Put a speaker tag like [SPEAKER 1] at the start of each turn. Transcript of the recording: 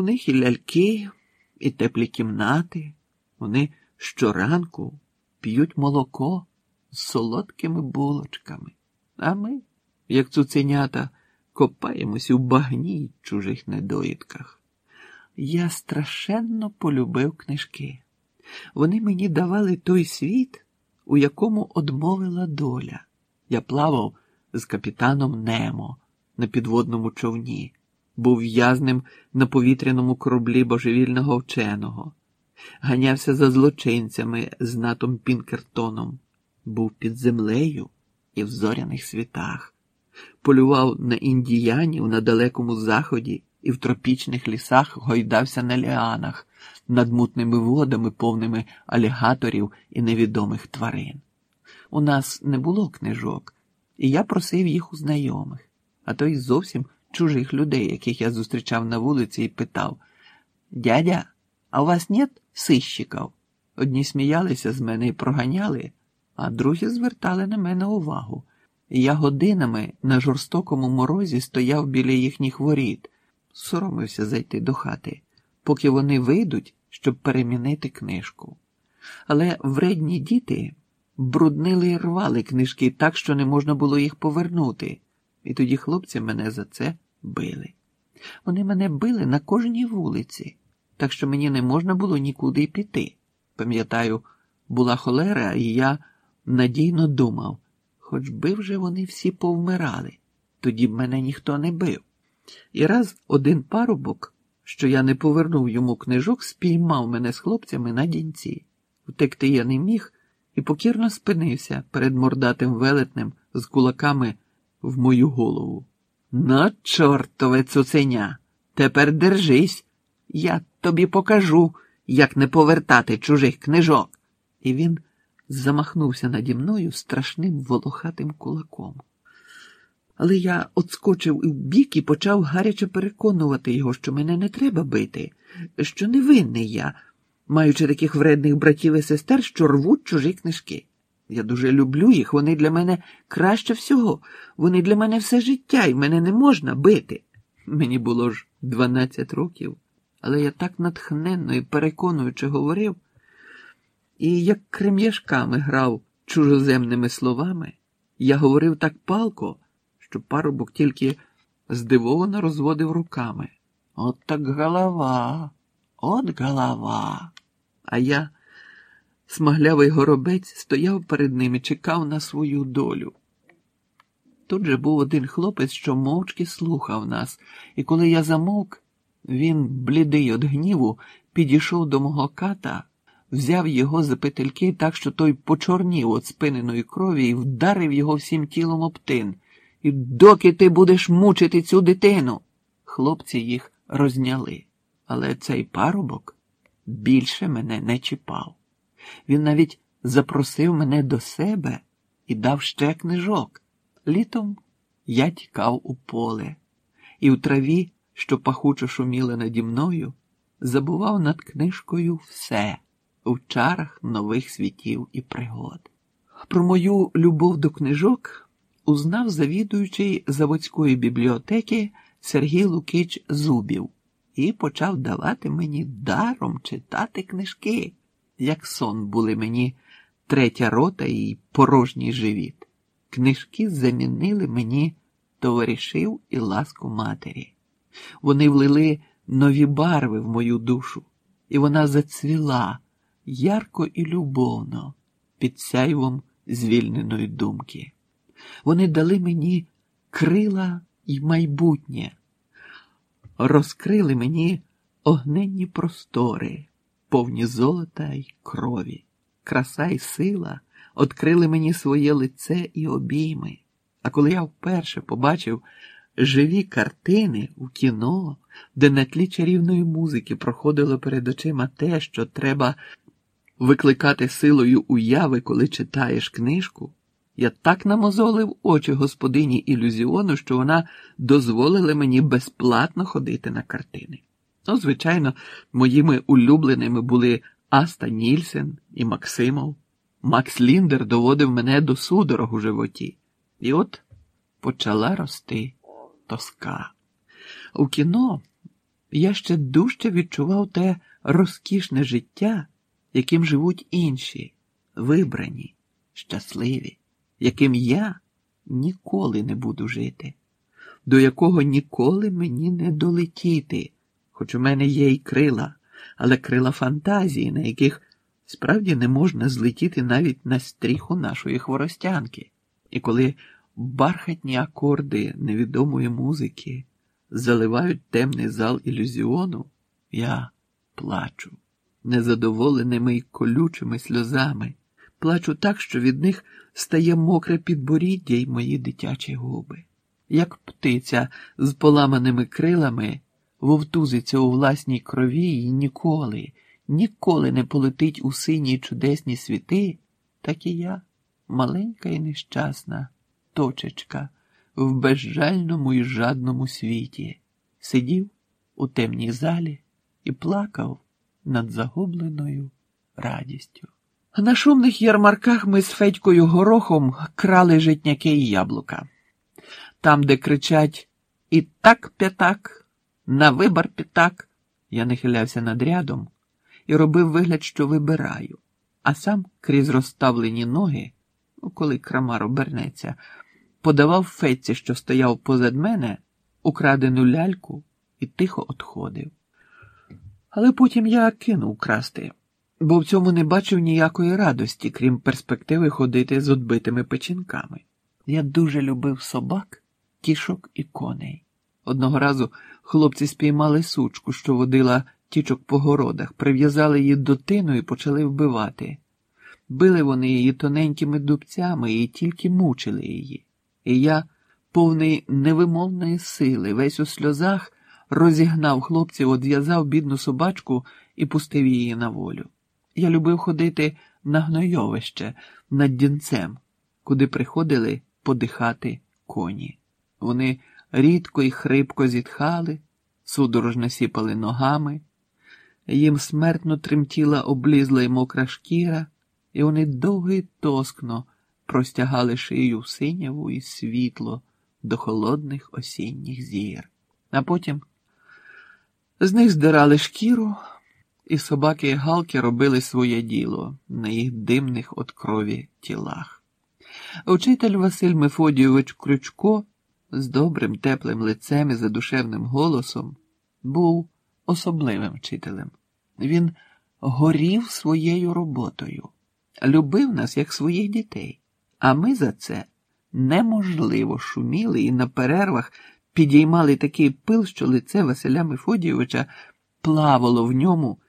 [SPEAKER 1] У них і ляльки, і теплі кімнати. Вони щоранку п'ють молоко з солодкими булочками. А ми, як цуценята, копаємось у багні чужих недоїдках. Я страшенно полюбив книжки. Вони мені давали той світ, у якому одмовила доля. Я плавав з капітаном Немо на підводному човні, був в'язнем на повітряному кораблі божевільного вченого, ганявся за злочинцями з натом Пінкертоном, був під землею і в зоряних світах, полював на індіянів на далекому заході і в тропічних лісах гойдався на ліанах над мутними водами, повними алігаторів і невідомих тварин. У нас не було книжок, і я просив їх у знайомих, а то й зовсім чужих людей, яких я зустрічав на вулиці, і питав: Дядя, а у вас нет сищиків? Одні сміялися з мене і проганяли, а другі звертали на мене увагу. Я годинами на жорстокому морозі стояв біля їхніх воріт, соромився зайти до хати, поки вони вийдуть, щоб перемінити книжку. Але вредні діти бруднили і рвали книжки так, що не можна було їх повернути, і тоді хлопці мене за це били. Вони мене били на кожній вулиці, так що мені не можна було нікуди піти. Пам'ятаю, була холера, і я надійно думав, хоч би вже вони всі повмирали, тоді б мене ніхто не бив. І раз один парубок, що я не повернув йому книжок, спіймав мене з хлопцями на дінці. Втекти я не міг і покірно спинився перед мордатим велетнем з кулаками в мою голову. На чортове цуценя, тепер держись, я тобі покажу, як не повертати чужих книжок. І він замахнувся наді мною страшним волохатим кулаком. Але я отскочив у бік і почав гаряче переконувати його, що мене не треба бити, що не винний я, маючи таких вредних братів і сестер, що рвуть чужі книжки. Я дуже люблю їх, вони для мене краще всього, вони для мене все життя, і мене не можна бити. Мені було ж дванадцять років, але я так натхненно і переконуючи говорив, і як крем'яшками грав чужоземними словами, я говорив так палко що парубок тільки здивовано розводив руками. От так голова, от голова. А я, смаглявий горобець, стояв перед ним і чекав на свою долю. Тут же був один хлопець, що мовчки слухав нас, і коли я замовк, він, блідий від гніву, підійшов до мого ката, взяв його за петельки так, що той почорнів від спиненої крові і вдарив його всім тілом об тин. І доки ти будеш мучити цю дитину? Хлопці їх розняли, але цей парубок більше мене не чіпав. Він навіть запросив мене до себе і дав ще книжок. Літом я тікав у поле, і в траві, що пахуче шуміла наді мною, забував над книжкою все у чарах нових світів і пригод. Про мою любов до книжок узнав завідуючий заводської бібліотеки Сергій Лукич Зубів і почав давати мені даром читати книжки, як сон були мені третя рота і порожній живіт. Книжки замінили мені товаришів і ласку матері. Вони влили нові барви в мою душу, і вона зацвіла ярко і любовно під сяйвом звільненої думки. Вони дали мені крила й майбутнє, розкрили мені огненні простори, повні золота й крові, краса й сила відкрили мені своє лице і обійми. А коли я вперше побачив живі картини у кіно, де на тлі чарівної музики проходило перед очима те, що треба викликати силою уяви, коли читаєш книжку. Я так намозолив очі господині ілюзіону, що вона дозволила мені безплатно ходити на картини. Ну, звичайно, моїми улюбленими були Аста Нільсен і Максимов. Макс Ліндер доводив мене до судорог у животі. І от почала рости тоска. У кіно я ще дужче відчував те розкішне життя, яким живуть інші, вибрані, щасливі, яким я ніколи не буду жити, до якого ніколи мені не долетіти, хоч у мене є й крила, але крила фантазії, на яких справді не можна злетіти навіть на стріху нашої хворостянки. І коли бархатні акорди невідомої музики заливають темний зал ілюзіону, я плачу незадоволеними й колючими сльозами, плачу так, що від них стає мокре підборіддя й мої дитячі губи. Як птиця з поламаними крилами вовтузиться у власній крові і ніколи, ніколи не полетить у сині чудесні світи, так і я, маленька і нещасна точечка в безжальному і жадному світі, сидів у темній залі і плакав над загубленою радістю. На шумних ярмарках ми з Федькою горохом крали житняки і яблука. Там, де кричать і так п'ятак, на вибор п'ятак, я нахилявся над рядом і робив вигляд, що вибираю, а сам крізь розставлені ноги, ну, коли крамар обернеться, подавав Федці, що стояв позад мене, украдену ляльку і тихо отходив. Але потім я кинув красти, бо в цьому не бачив ніякої радості, крім перспективи ходити з отбитими печінками. Я дуже любив собак, кішок і коней. Одного разу хлопці спіймали сучку, що водила тічок по городах, прив'язали її до тину і почали вбивати. Били вони її тоненькими дубцями і тільки мучили її. І я, повний невимовної сили, весь у сльозах, розігнав хлопців, одв'язав бідну собачку і пустив її на волю. Я любив ходити на гнойовище над дінцем, куди приходили подихати коні. Вони рідко і хрипко зітхали, судорожно сіпали ногами, їм смертно тремтіла облізла й мокра шкіра, і вони довго й тоскно простягали шию в синяву і світло до холодних осінніх зір. А потім з них здирали шкіру, і собаки і галки робили своє діло на їх димних от крові тілах. Учитель Василь Мефодійович Крючко з добрим теплим лицем і задушевним голосом був особливим вчителем. Він горів своєю роботою, любив нас як своїх дітей, а ми за це неможливо шуміли і на перервах підіймали такий пил, що лице Василя Мефодійовича плавало в ньому